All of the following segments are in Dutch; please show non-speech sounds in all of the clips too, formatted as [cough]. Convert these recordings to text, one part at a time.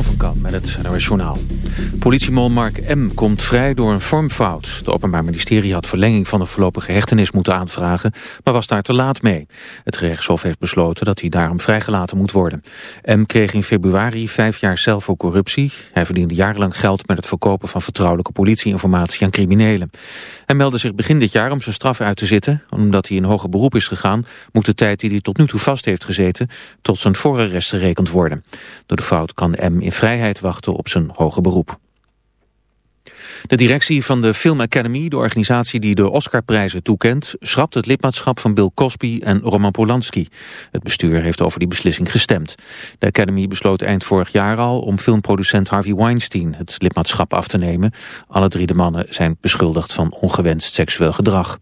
van met het NOS Journaal. Politiemol Mark M. komt vrij door een vormfout. Het Openbaar Ministerie had verlenging van de voorlopige hechtenis moeten aanvragen, maar was daar te laat mee. Het gerechtshof heeft besloten dat hij daarom vrijgelaten moet worden. M. kreeg in februari vijf jaar cel voor corruptie. Hij verdiende jarenlang geld met het verkopen van vertrouwelijke politieinformatie aan criminelen. Hij meldde zich begin dit jaar om zijn straf uit te zitten. Omdat hij in hoger beroep is gegaan, moet de tijd die hij tot nu toe vast heeft gezeten tot zijn voorarrest gerekend worden. Door de fout kan M in vrijheid wachten op zijn hoger beroep. De directie van de Film Academy, de organisatie die de Oscarprijzen toekent, schrapt het lidmaatschap van Bill Cosby en Roman Polanski. Het bestuur heeft over die beslissing gestemd. De Academy besloot eind vorig jaar al om filmproducent Harvey Weinstein het lidmaatschap af te nemen. Alle drie de mannen zijn beschuldigd van ongewenst seksueel gedrag.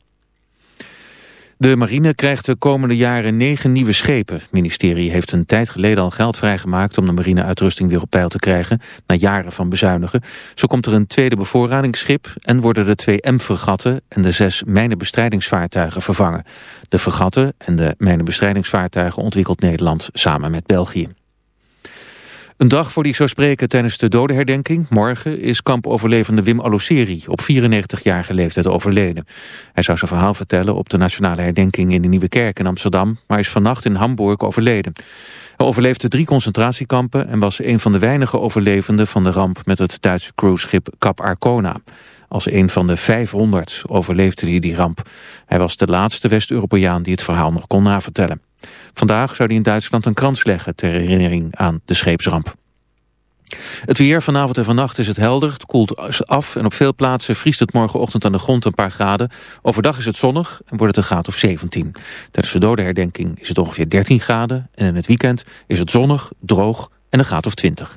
De marine krijgt de komende jaren negen nieuwe schepen. Het ministerie heeft een tijd geleden al geld vrijgemaakt om de marineuitrusting weer op peil te krijgen, na jaren van bezuinigen. Zo komt er een tweede bevoorradingsschip en worden de twee M-fregatten en de zes mijnenbestrijdingsvaartuigen vervangen. De fregatten en de mijnenbestrijdingsvaartuigen ontwikkelt Nederland samen met België. Een dag voor die zou spreken tijdens de dodenherdenking, morgen, is kampoverlevende Wim Aloceri op 94-jarige leeftijd overleden. Hij zou zijn verhaal vertellen op de nationale herdenking in de Nieuwe Kerk in Amsterdam, maar is vannacht in Hamburg overleden. Hij overleefde drie concentratiekampen en was een van de weinige overlevenden van de ramp met het Duitse cruiseschip Cap Arcona. Als een van de 500 overleefde hij die ramp. Hij was de laatste West-Europeaan die het verhaal nog kon navertellen. Vandaag zou hij in Duitsland een krans leggen ter herinnering aan de scheepsramp. Het weer vanavond en vannacht is het helder. Het koelt af en op veel plaatsen vriest het morgenochtend aan de grond een paar graden. Overdag is het zonnig en wordt het een graad of 17. Tijdens de dodenherdenking is het ongeveer 13 graden. En in het weekend is het zonnig, droog en een graad of 20.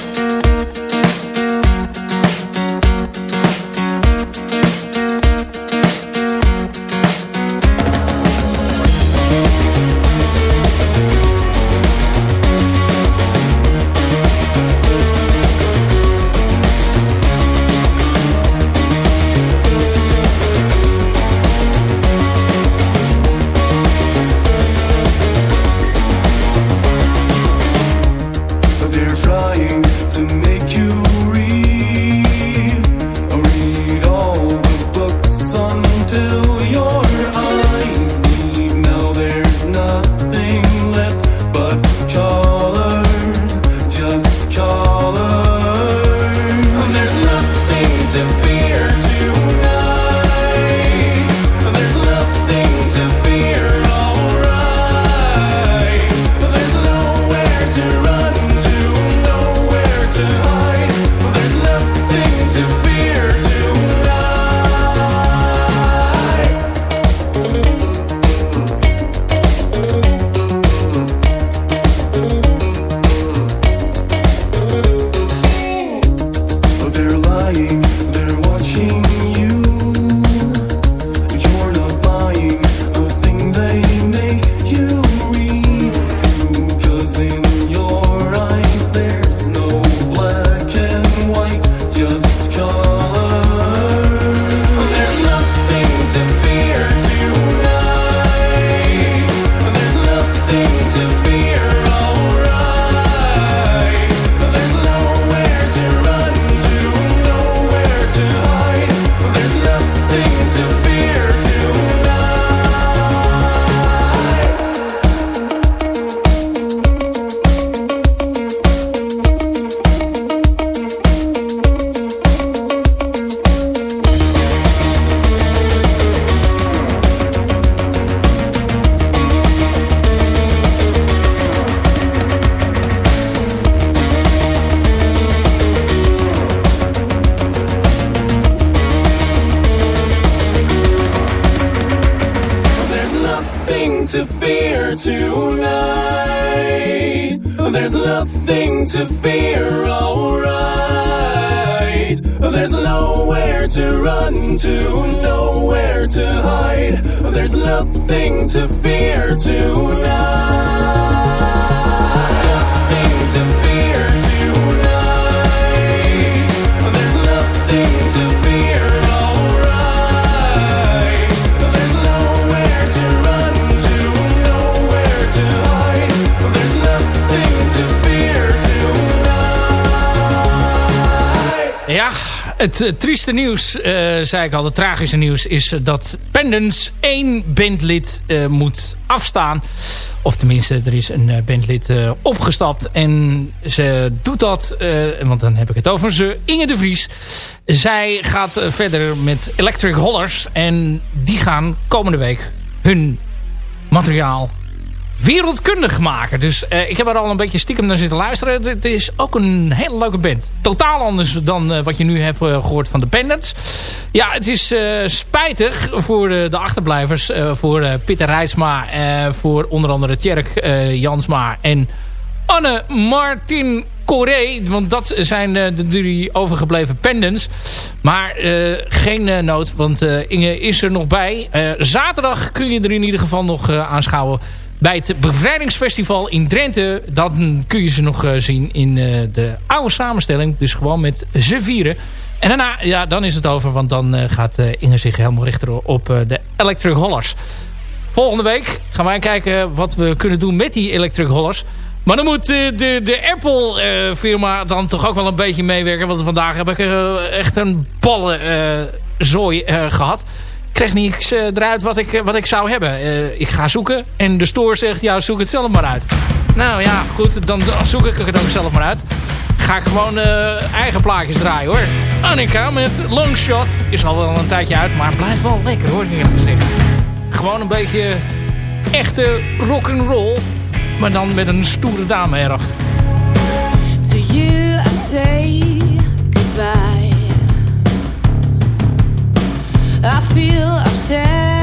Trieste nieuws, uh, zei ik al, het tragische nieuws... is dat Pendens één bandlid uh, moet afstaan. Of tenminste, er is een bandlid opgestapt. En ze doet dat, want dan heb ik het over ze, Inge de Vries. Zij gaat verder met Electric Hollers. En die gaan komende week hun materiaal wereldkundig maken. Dus uh, ik heb er al een beetje stiekem naar zitten luisteren. Het is ook een hele leuke band. Totaal anders dan uh, wat je nu hebt uh, gehoord van de Pendants. Ja, het is spijtig voor de achterblijvers. voor Pieter Rijsma. voor onder andere Tjerk Jansma. En Anne Martin Coré. Want dat zijn de drie overgebleven pendants. Maar geen nood, want Inge is er nog bij. zaterdag kun je er in ieder geval nog aanschouwen bij het bevrijdingsfestival in Drenthe. Dan kun je ze nog uh, zien in uh, de oude samenstelling. Dus gewoon met z'n vieren. En daarna, ja, dan is het over. Want dan uh, gaat Inge zich helemaal richten op de Electric Hollers. Volgende week gaan wij kijken wat we kunnen doen met die Electric Hollers. Maar dan moet de, de Apple firma dan toch ook wel een beetje meewerken. Want vandaag heb ik echt een ballenzooi gehad kreeg niks uh, eruit wat ik, wat ik zou hebben. Uh, ik ga zoeken en de store zegt, ja, zoek het zelf maar uit. Nou ja, goed, dan zoek ik het ook zelf maar uit. Ga ik gewoon eigen plaatjes draaien hoor. Annika met Longshot is al wel een tijdje uit, maar blijft wel lekker hoor, gezegd. Gewoon een beetje echte rock'n'roll, maar dan met een stoere dame erachter. To you I say I feel upset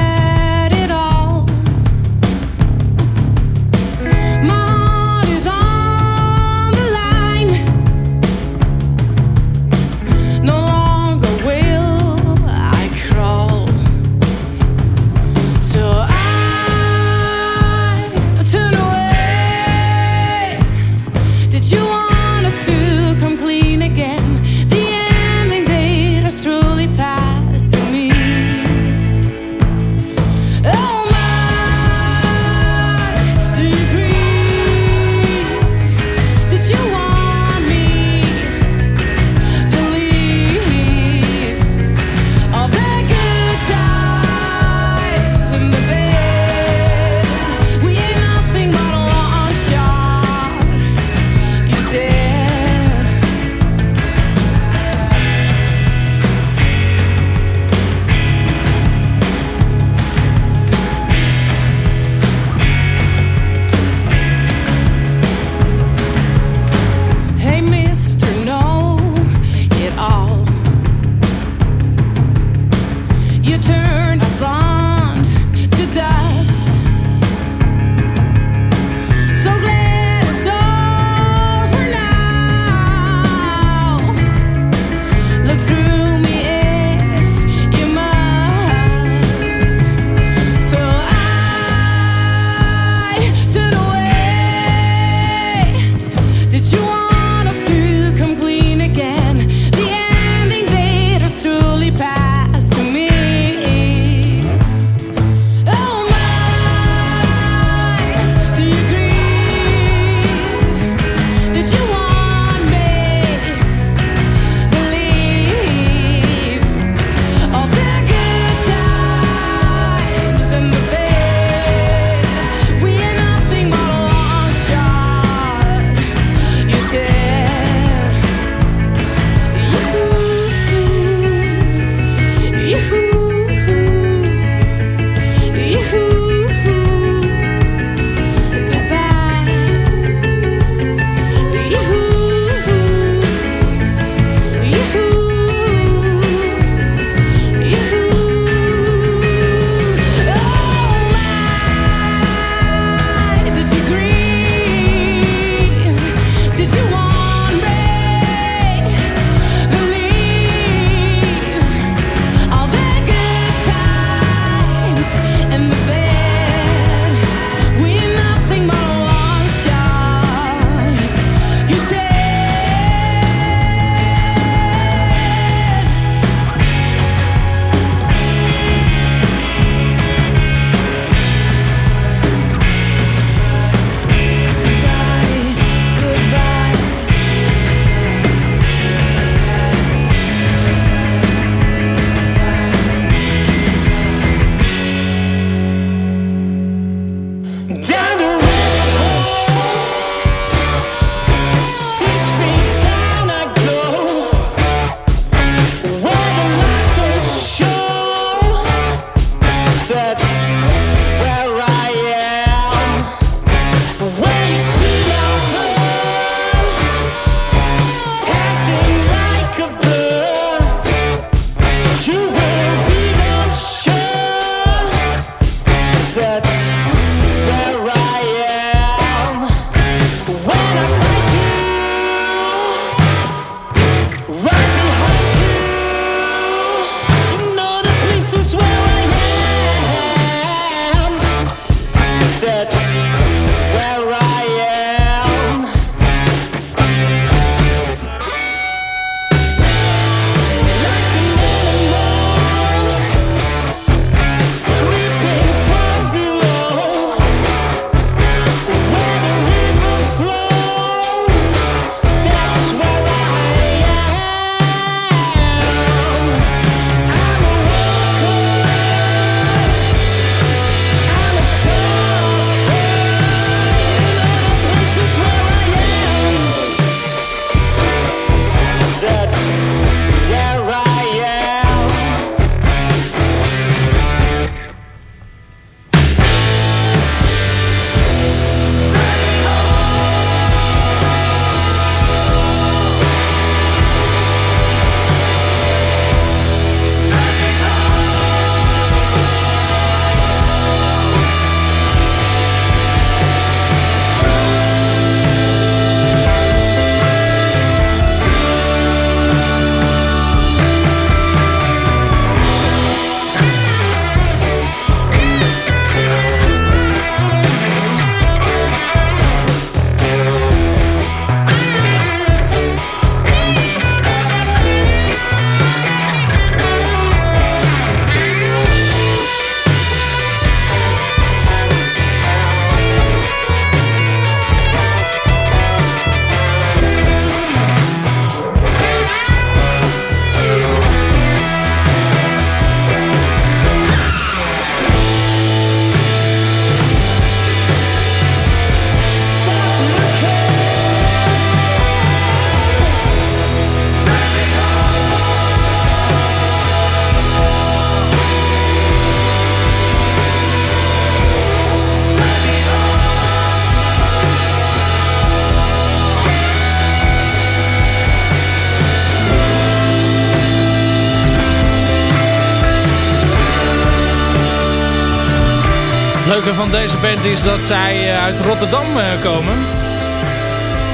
leuke van deze band is dat zij eh, uit Rotterdam eh, komen.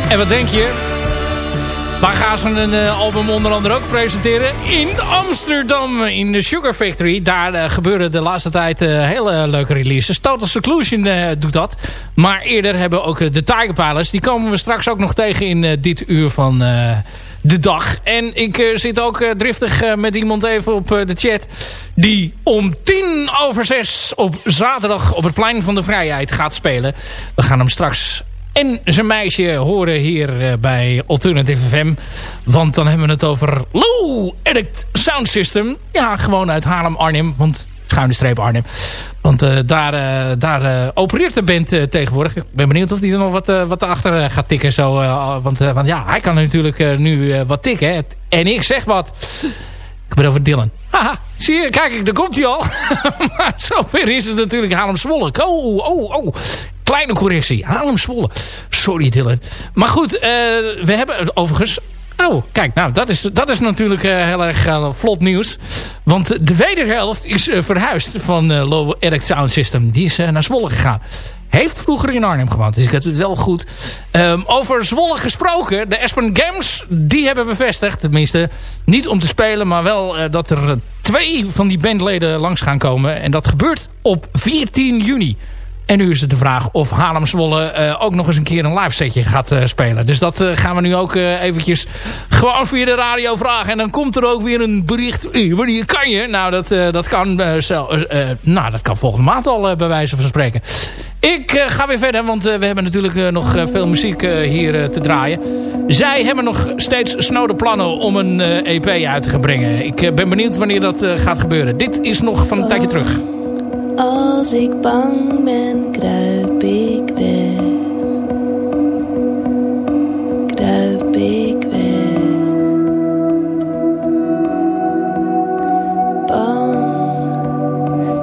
En wat denk je? Waar gaan ze een uh, album onder andere ook presenteren? In Amsterdam, in de Sugar Factory. Daar gebeuren de laatste tijd hele leuke releases. Total Seclusion doet dat. Maar eerder hebben ook de Tiger Palace. Die komen we straks ook nog tegen in dit uur van de dag. En ik zit ook driftig met iemand even op de chat. Die om tien over zes op zaterdag op het Plein van de Vrijheid gaat spelen. We gaan hem straks en zijn meisje horen hier bij Alternative FM. Want dan hebben we het over Low Edit Sound System. Ja, gewoon uit Haarlem-Arnhem. Want schuine streep Arnhem. Want uh, daar, uh, daar opereert de band tegenwoordig. Ik ben benieuwd of hij er nog wat, wat achter gaat tikken. Zo, want, want ja, hij kan natuurlijk nu wat tikken. Hè. En ik zeg wat. Ik ben over Dylan. Haha, zie je, kijk, daar komt hij al. [laughs] maar zover is het natuurlijk Haarlem Zwolle. Oh, oh, oh. Kleine correctie. Haarlem Zwolle. Sorry Dylan. Maar goed, uh, we hebben overigens... Oh, kijk, nou, dat is, dat is natuurlijk uh, heel erg uh, vlot nieuws. Want de wederhelft is verhuisd van Low Edit Sound System. Die is naar Zwolle gegaan. Heeft vroeger in Arnhem gewoond. Dus ik heb het wel goed. Um, over Zwolle gesproken. De Aspen Games, die hebben bevestigd. Tenminste, niet om te spelen, maar wel dat er twee van die bandleden langs gaan komen. En dat gebeurt op 14 juni. En nu is het de vraag of Haarlem Zwolle uh, ook nog eens een keer een live setje gaat uh, spelen. Dus dat uh, gaan we nu ook eventjes gewoon via de radio vragen. En dan komt er ook weer een bericht. wanneer kan je? Nou, dat, dat, kan, nou, dat kan volgende maand al bij wijze van spreken. Ik ga weer verder, want we hebben natuurlijk nog veel muziek hier te draaien. Zij hebben nog steeds snode plannen om een EP uit te gaan brengen. Ik ben benieuwd wanneer dat gaat gebeuren. Dit is nog van een tijdje terug. Als ik bang ben, kruip ik weg. Kruip ik weg. Bang,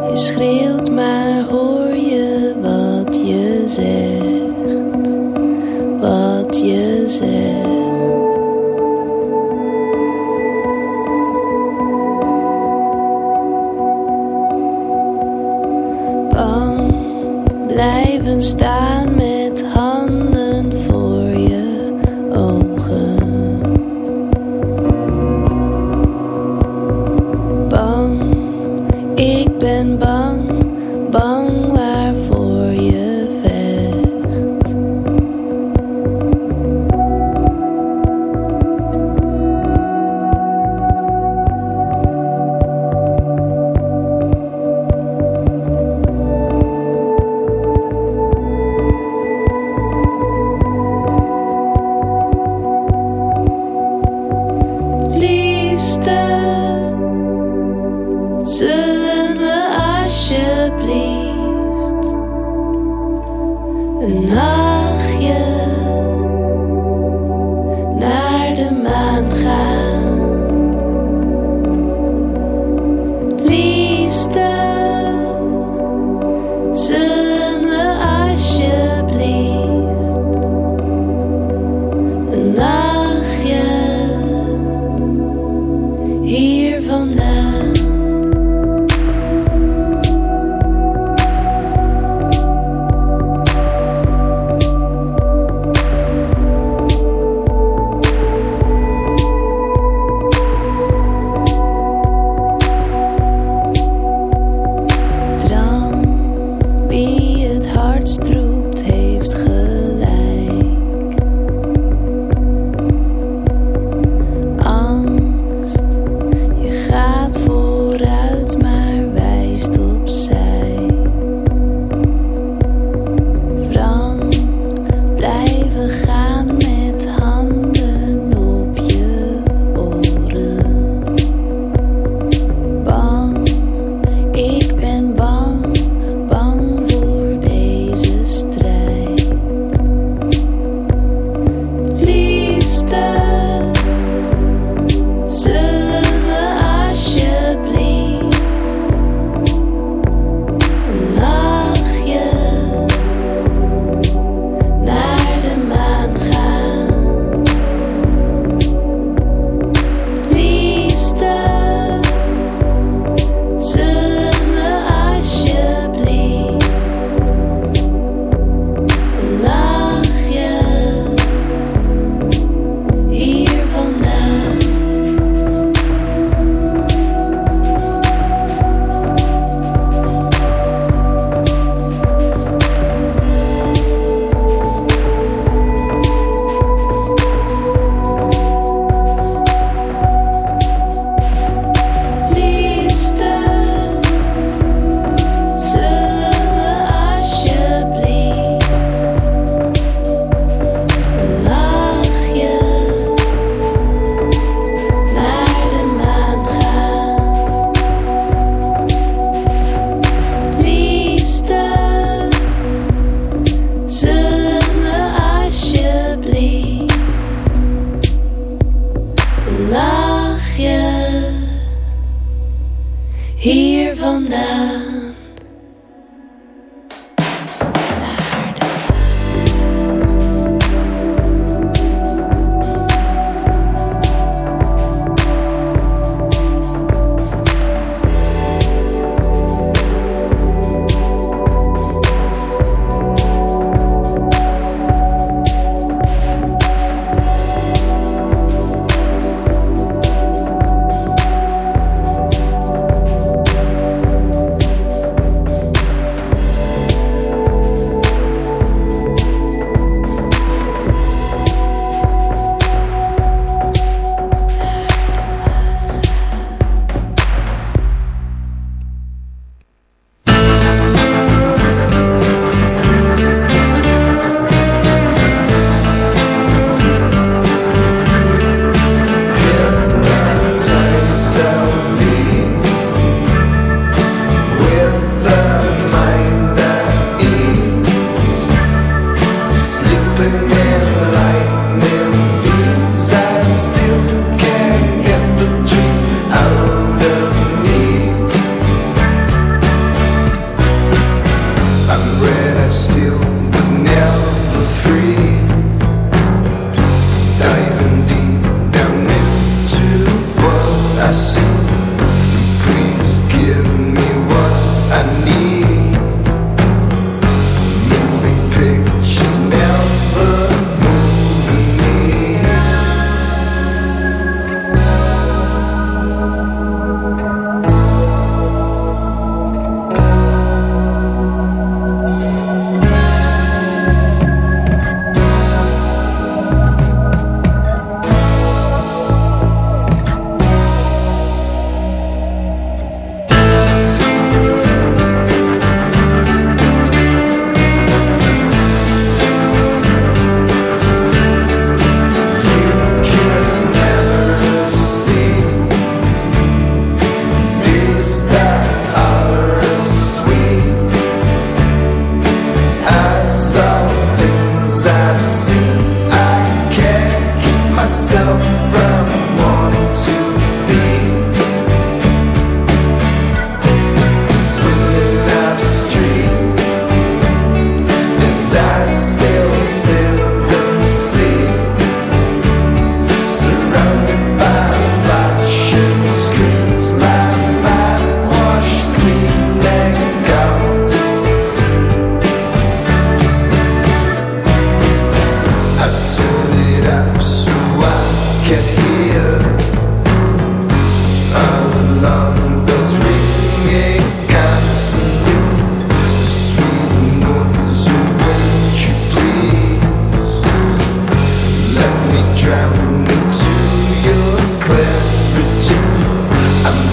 je schreeuwt, maar hoor je wat je zegt. Wat je zegt. stop. still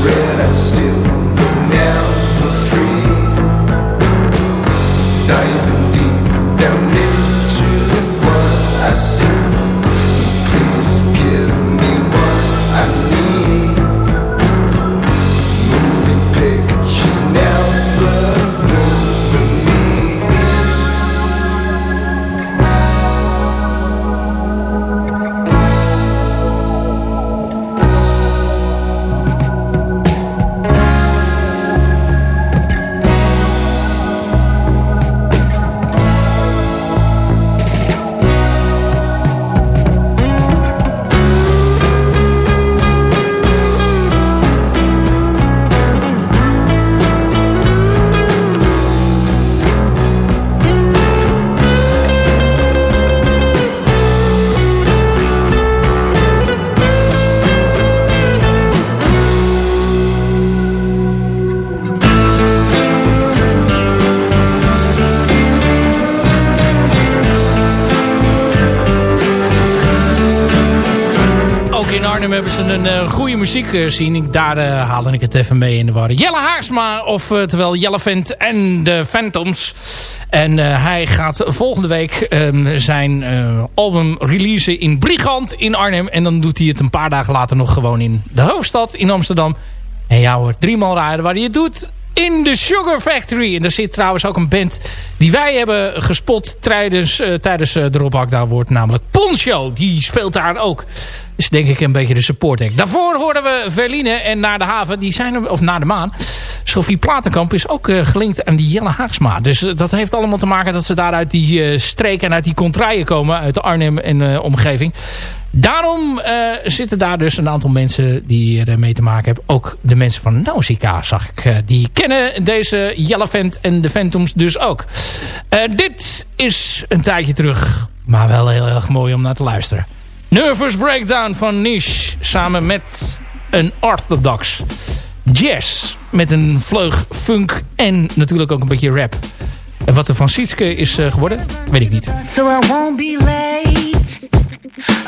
red and muziek uh, zien. Daar uh, haalde ik het even mee in de war. Jelle Haagsma, of terwijl Jelle Vent en de Phantoms. En hij gaat volgende week um, zijn album releasen in Brigant in Arnhem. En dan doet hij het een paar dagen later nog gewoon in de hoofdstad in Amsterdam. En jou hoort driemaal rijden waar hij het doet in de Sugar Factory. En daar zit trouwens ook een band die wij hebben gespot tijdens, uh, tijdens uh, de Rob daar wordt namelijk Poncho. Die speelt daar ook. Dus denk ik een beetje de support act. Daarvoor hoorden we Verline en Naar de Haven. Die zijn er, of Naar de Maan. Sophie Platenkamp is ook uh, gelinkt aan die Jelle Haagsma. Dus dat heeft allemaal te maken dat ze daar uit die streek en uit die contraien komen. Uit de Arnhem en omgeving. Daarom uh, zitten daar dus een aantal mensen die er mee te maken hebben. Ook de mensen van Nausicaa zag ik. Uh, die kennen deze Jellevent en de Phantoms dus ook. Uh, dit is een tijdje terug. Maar wel heel erg mooi om naar te luisteren. Nervous Breakdown van Niche. Samen met een orthodox jazz. Met een vleug funk en natuurlijk ook een beetje rap. En wat er van Sietske is geworden, weet ik niet. So I won't be late.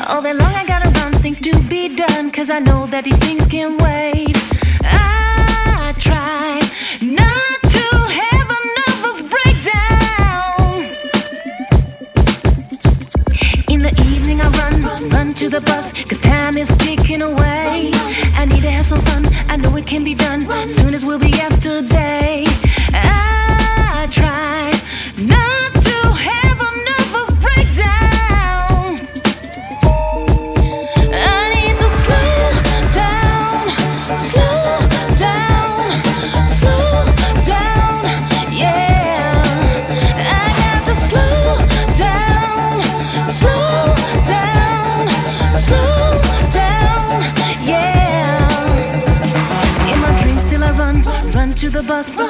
All day long I gotta run things to be done Cause I know that these things can wait. I try not to have a nervous breakdown. In the evening I run, run to the bus Cause time is ticking away. I need to have some fun, I know it can be done Soon as we'll be yesterday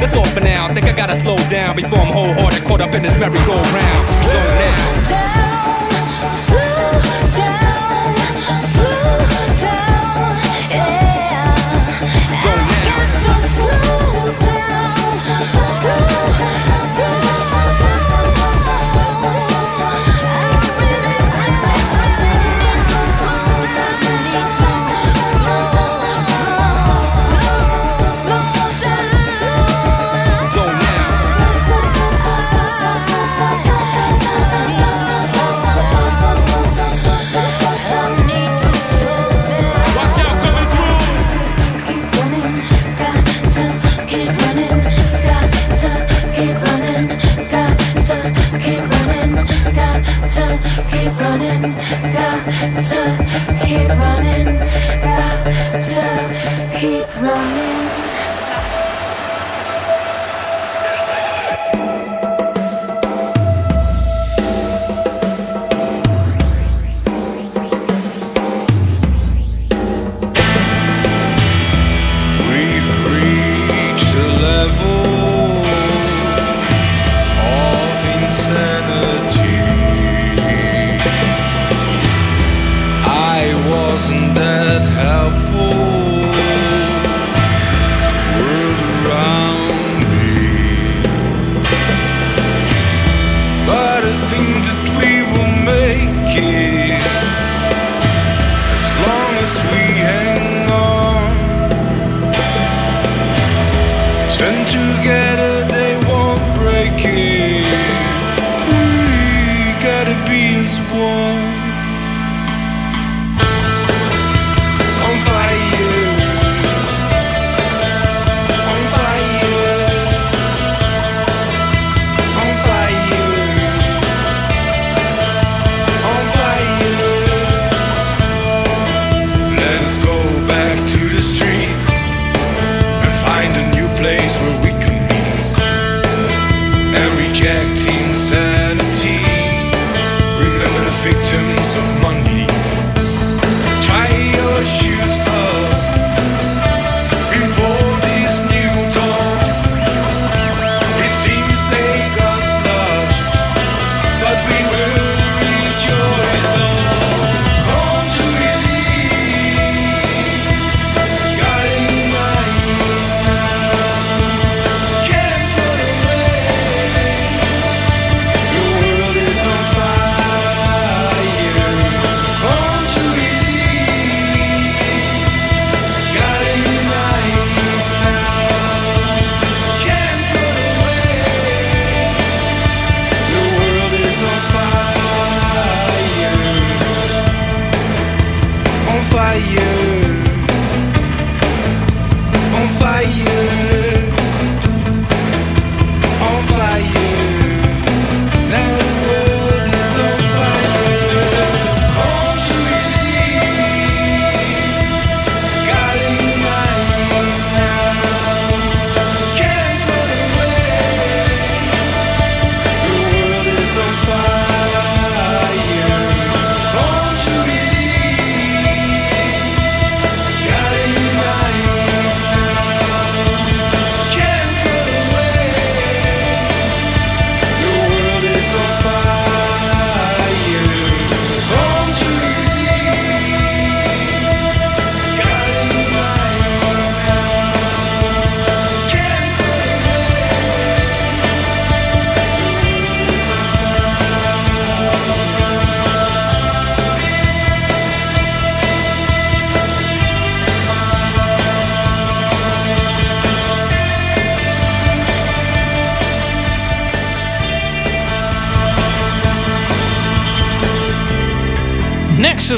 That's all for now. Think I gotta slow down before I'm wholehearted, caught up in this merry-go-round. So now.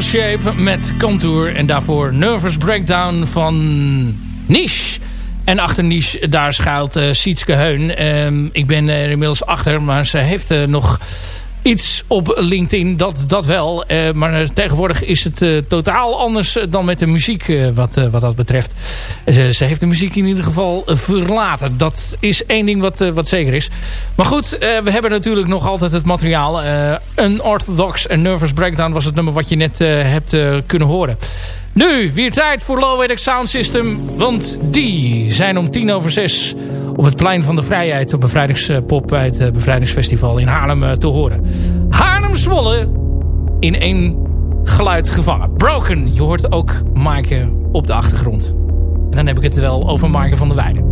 Shape met Contour. En daarvoor Nervous Breakdown van Niche. En achter Niche, daar schuilt uh, Sietske Heun. Ehm, ik ben er inmiddels achter, maar ze heeft uh, nog iets op LinkedIn, dat, dat wel. Uh, maar tegenwoordig is het uh, totaal anders dan met de muziek wat, wat dat betreft. Ze, ze, heeft de muziek in ieder geval verlaten. Dat is één ding wat, wat zeker is. Maar goed, we hebben natuurlijk nog altijd het materiaal. Unorthodox en Nervous Breakdown was het nummer wat je net hebt kunnen horen. Nu, weer tijd voor Low Sound System. Want die zijn om tien over zes op het Plein van de Vrijheid... op bevrijdingspop bij het Bevrijdingsfestival in Haarlem eh, te horen. Haarlem Zwolle in één geluid gevangen. Broken, je hoort ook Maaike op de achtergrond. En dan heb ik het wel over Maaike van der Weijden.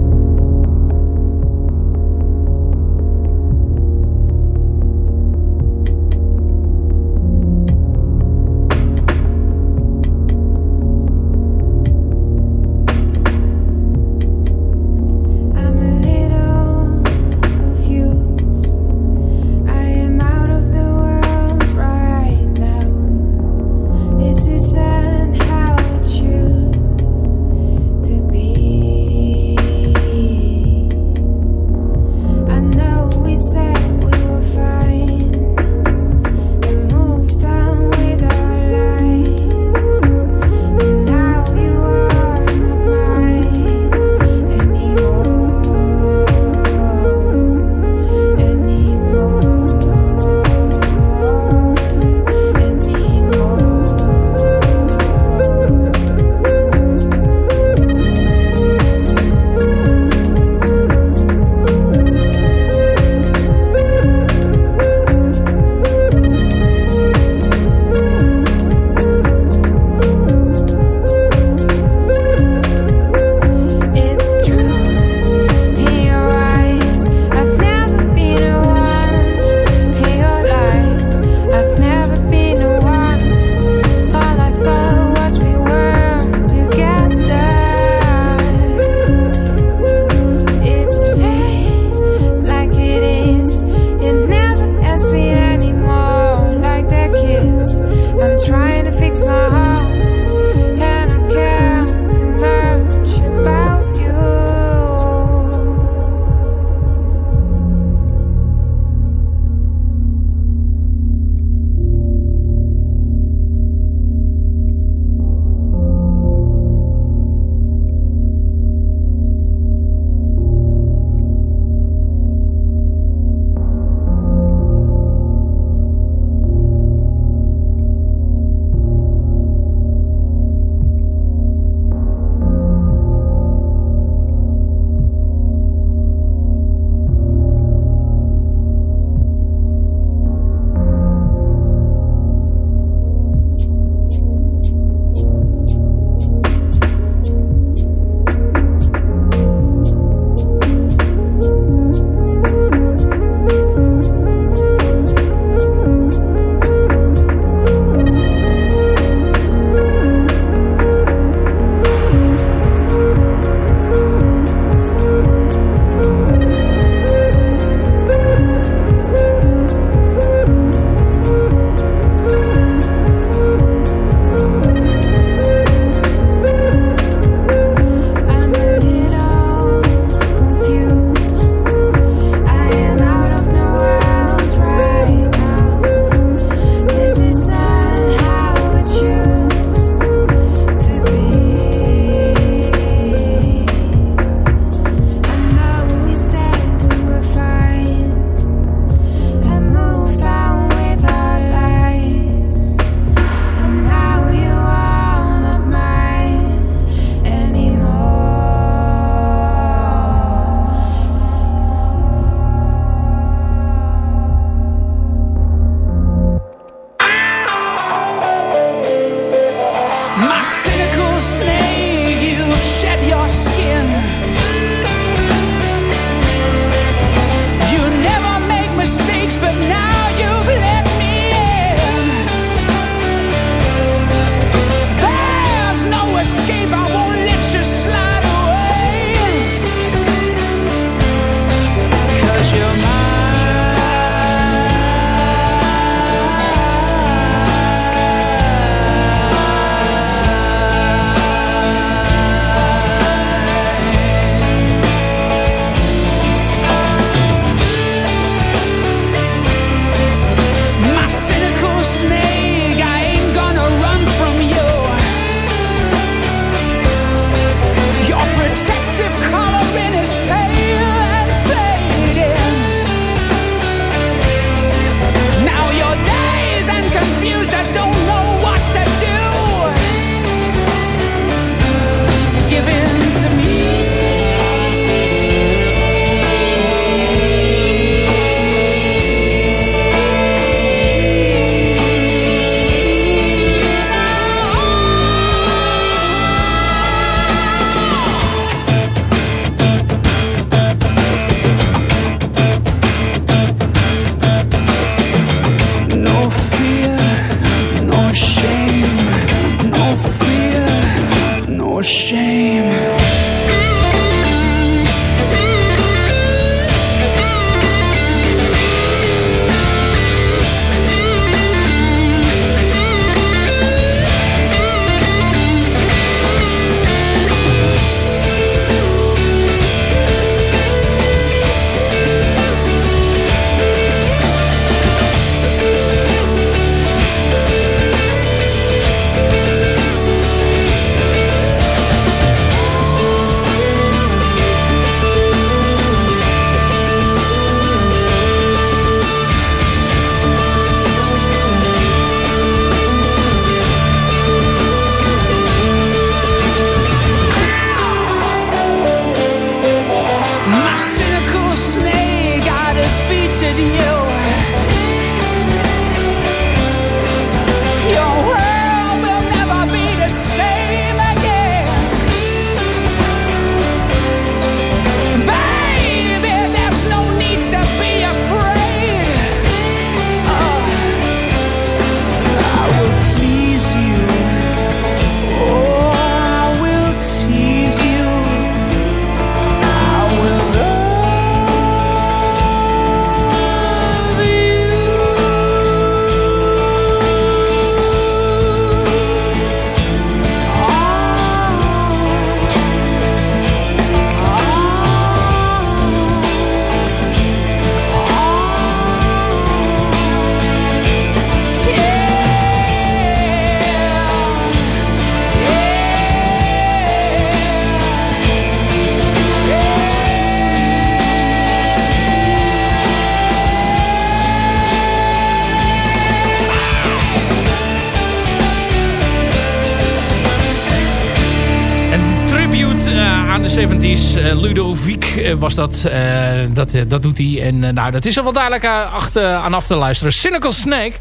Eh, was dat. Uh, dat, eh, dat doet hij. En nou, dat is er wel duidelijk achter, aan af te luisteren. Cynical Snake.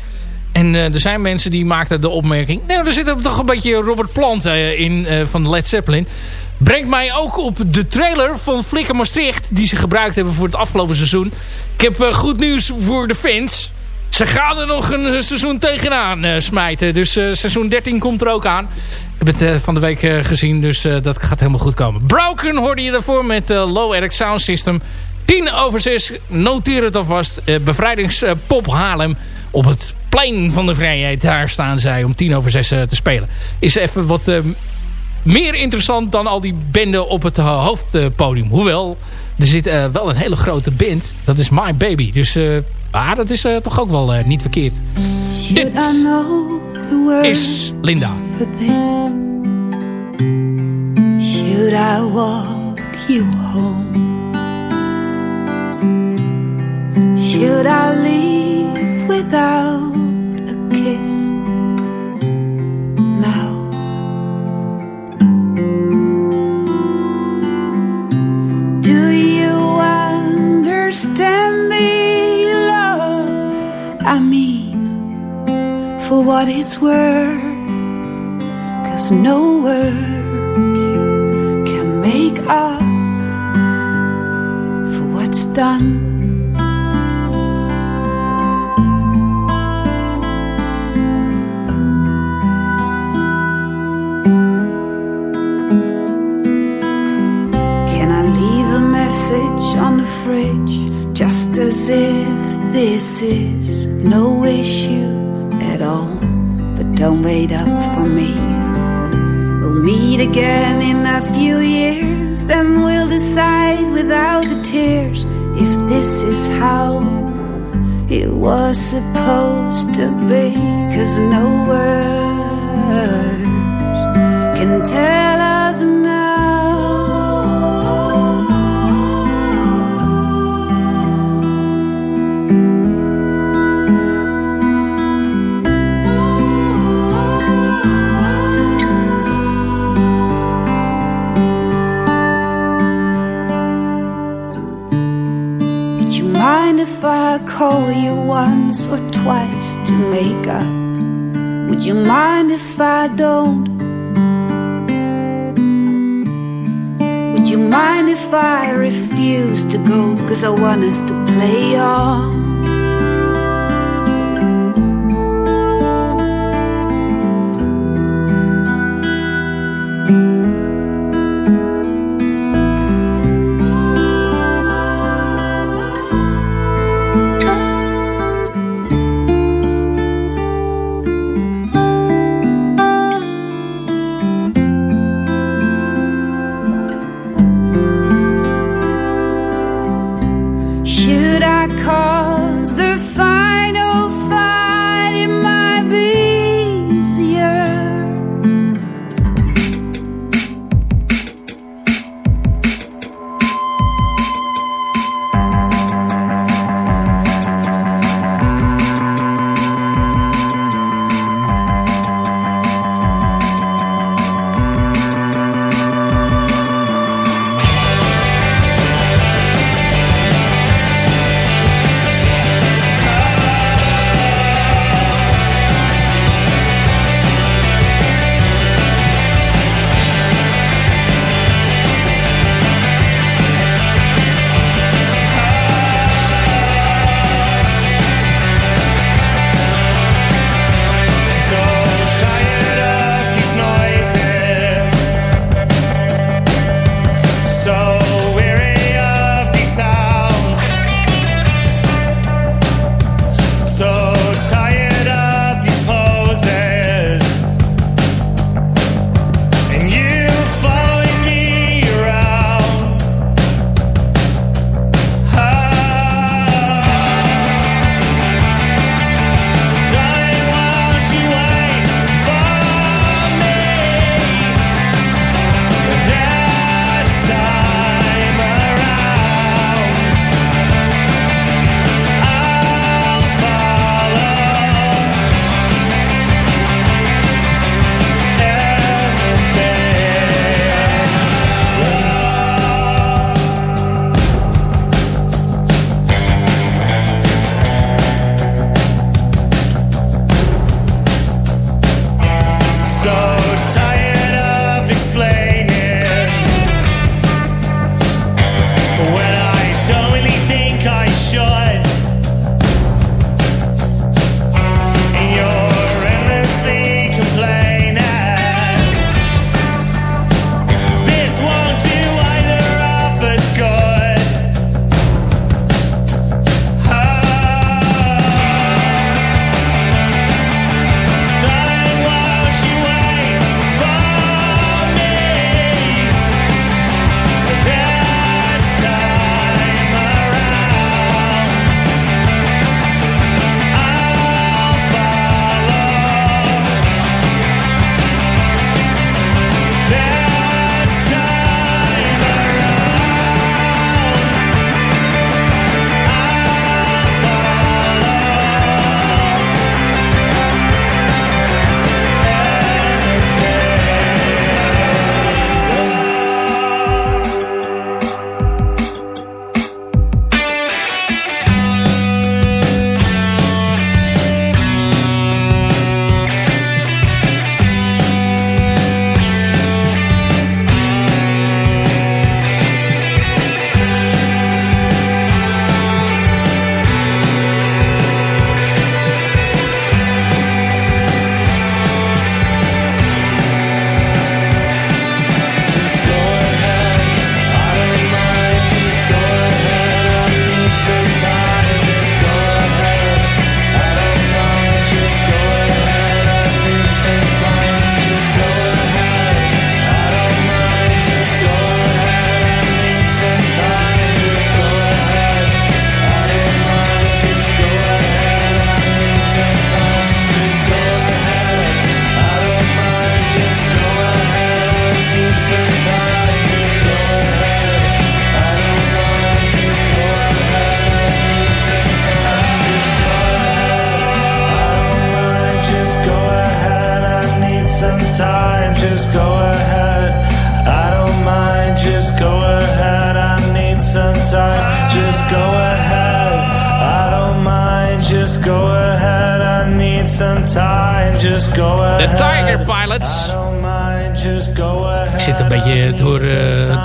En er zijn mensen die maakten de opmerking... Nou, er zit er toch een beetje Robert Plant in van Led Zeppelin. Brengt mij ook op de trailer van Flikker Maastricht... die ze gebruikt hebben voor het afgelopen seizoen. Ik heb goed nieuws voor de fans. Ze gaan er nog een seizoen tegenaan smijten. Dus seizoen 13 komt er ook aan. Ik heb het van de week gezien, dus dat gaat helemaal goed komen. Broken hoorde je daarvoor met Low Eric Sound System. 10 over 6, noteer het alvast. bevrijdingspop Haarlem op het plein van de vrijheid. Daar staan zij om 10 over 6 te spelen. Is even wat meer interessant dan al die benden op het hoofdpodium. Hoewel, er zit wel een hele grote band. Dat is My Baby. Dus ah, dat is toch ook wel niet verkeerd. Dit is Linda. Should I walk you home? Should I leave without for what it's worth Cause no word can make up for what's done. Can I leave a message on the fridge just as if this is no issue? Don't wait up for me. We'll meet again in a few years, then we'll decide without the tears if this is how it was supposed to be. Cause no words can tell us now. If I call you once or twice to make up? Would you mind if I don't? Would you mind if I refuse to go? Cause I want us to play on. Should I call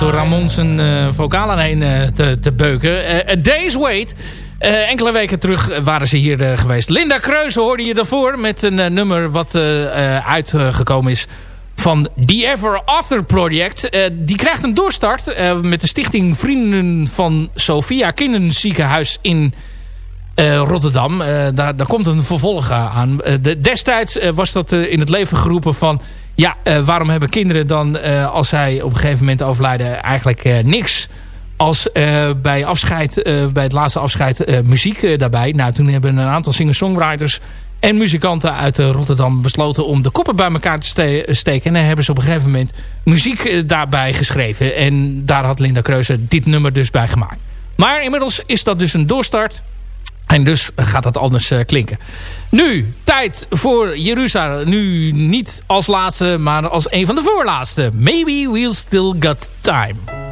door Ramon zijn uh, vocalen heen uh, te, te beuken. A Day's Wait. Enkele weken terug waren ze hier geweest. Linda Kreuze hoorde je daarvoor met een nummer wat uitgekomen is van The Ever After Project. die krijgt een doorstart met de stichting Vrienden van Sophia Kinderziekenhuis in Rotterdam. daar, daar komt een vervolg aan. De, destijds was dat in het leven geroepen van... Ja, waarom hebben kinderen dan als zij op een gegeven moment overlijden eigenlijk niks als bij, afscheid, bij het laatste afscheid muziek daarbij. Nou, toen hebben een aantal singer-songwriters en muzikanten uit Rotterdam besloten om de koppen bij elkaar te ste steken. En hebben ze op een gegeven moment muziek daarbij geschreven. En daar had Linda Kreuze dit nummer dus bij gemaakt. Maar inmiddels is dat dus een doorstart. En dus gaat dat anders klinken. Nu, tijd voor Jeruzalem. Nu niet als laatste, maar als een van de voorlaatste. Maybe we'll still got time.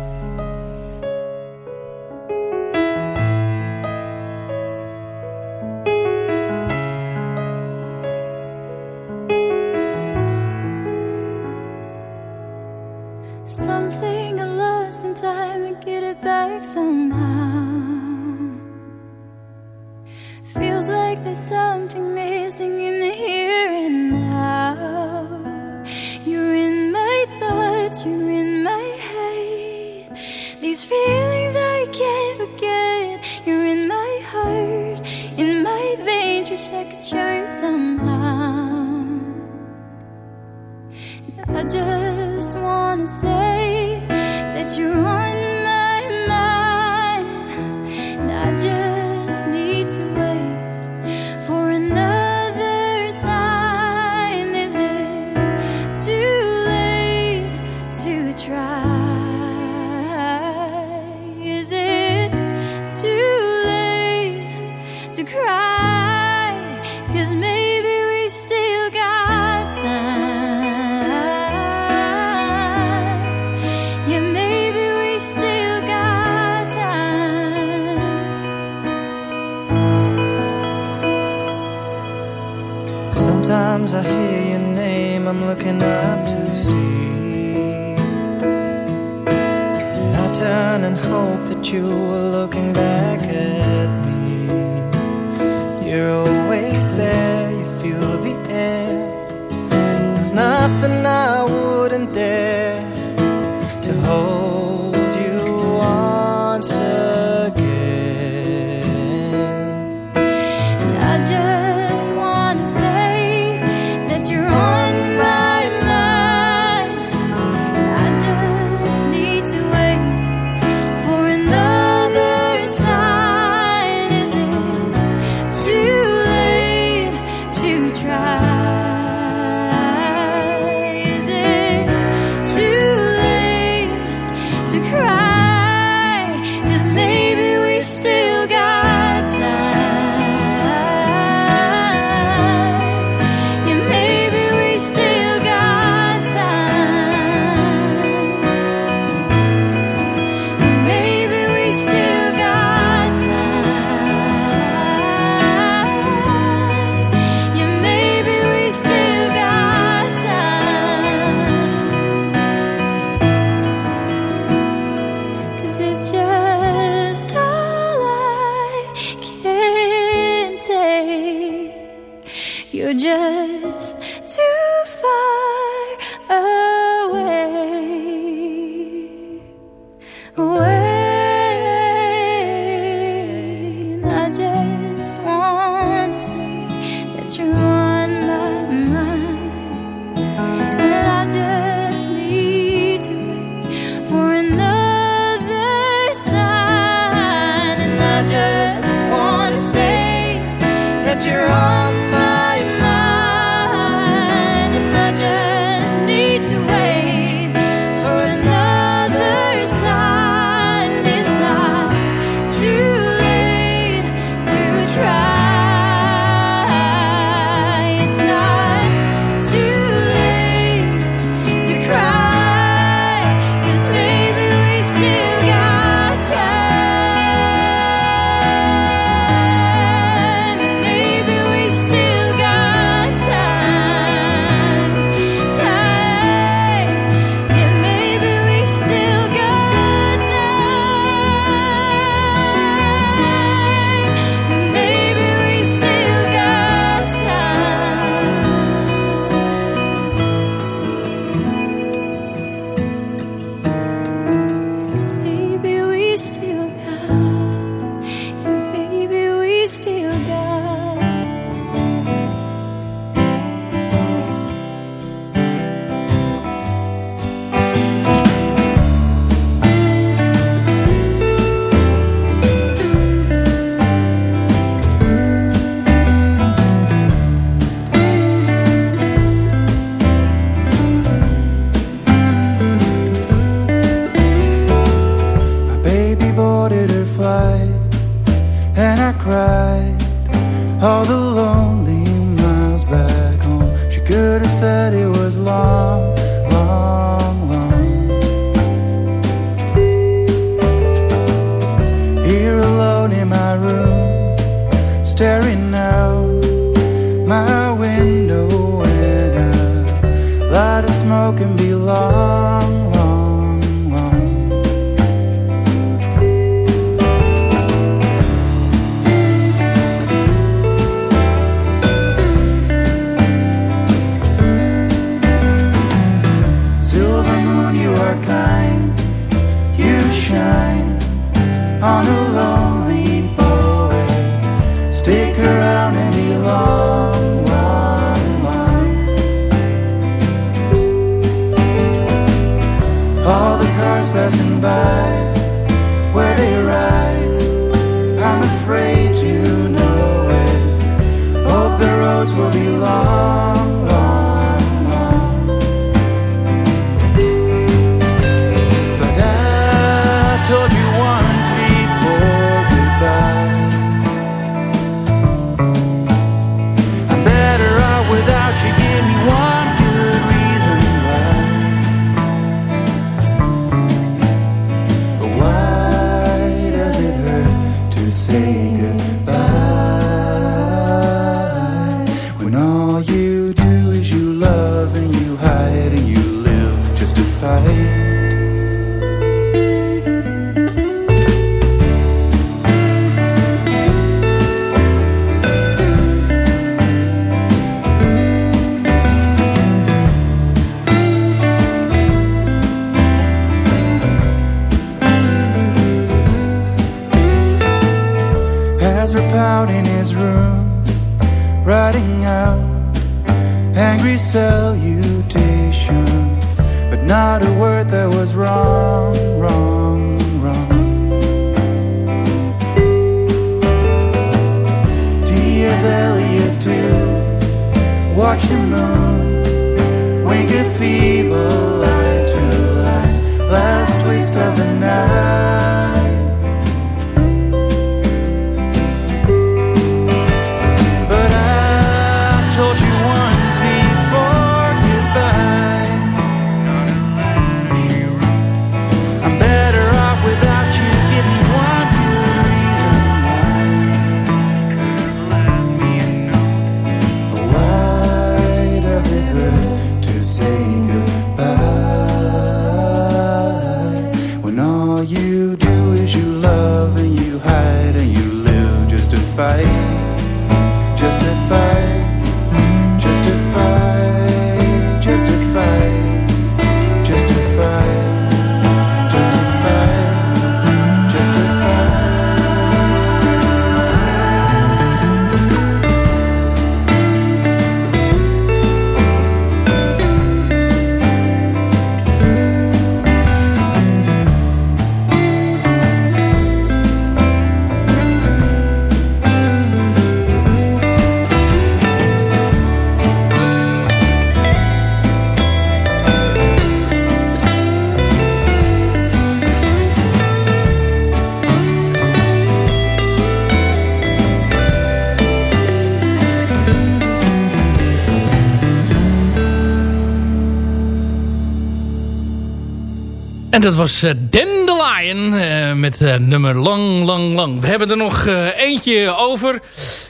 Dat was uh, Dandelion uh, met uh, nummer Lang, Lang, Lang. We hebben er nog eentje over.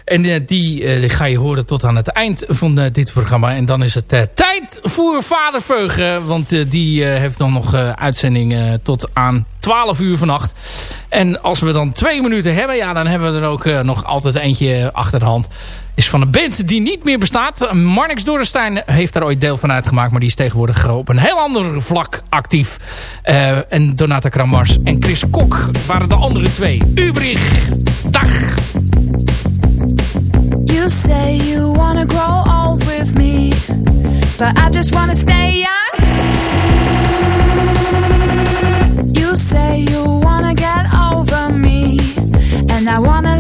En die, ga je horen tot aan het eind van dit programma. En dan is het tijd voor Vader Veugen. Want die heeft dan nog uitzending tot aan 12 uur vannacht. En als we dan twee minuten hebben, ja, dan hebben we er ook nog altijd eentje achter de hand is van een band die niet meer bestaat. Marnix Dorenstein heeft daar ooit deel van uitgemaakt. Maar die is tegenwoordig op een heel ander vlak actief. Uh, en Donata Kramars en Chris Kok waren de andere twee. Ubrich, dag! You say you wanna grow old with me. But I just wanna stay young. You say you wanna get over me. And I wanna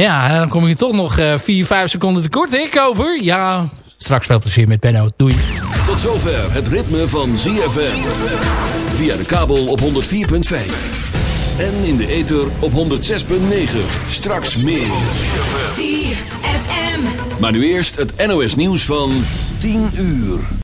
Ja, dan kom je toch nog 4, 5 seconden tekort, hè, Koper? Ja, straks veel plezier met Benno. Doei. Tot zover het ritme van ZFM. Via de kabel op 104.5. En in de ether op 106.9. Straks meer. ZFM. Maar nu eerst het NOS nieuws van 10 uur.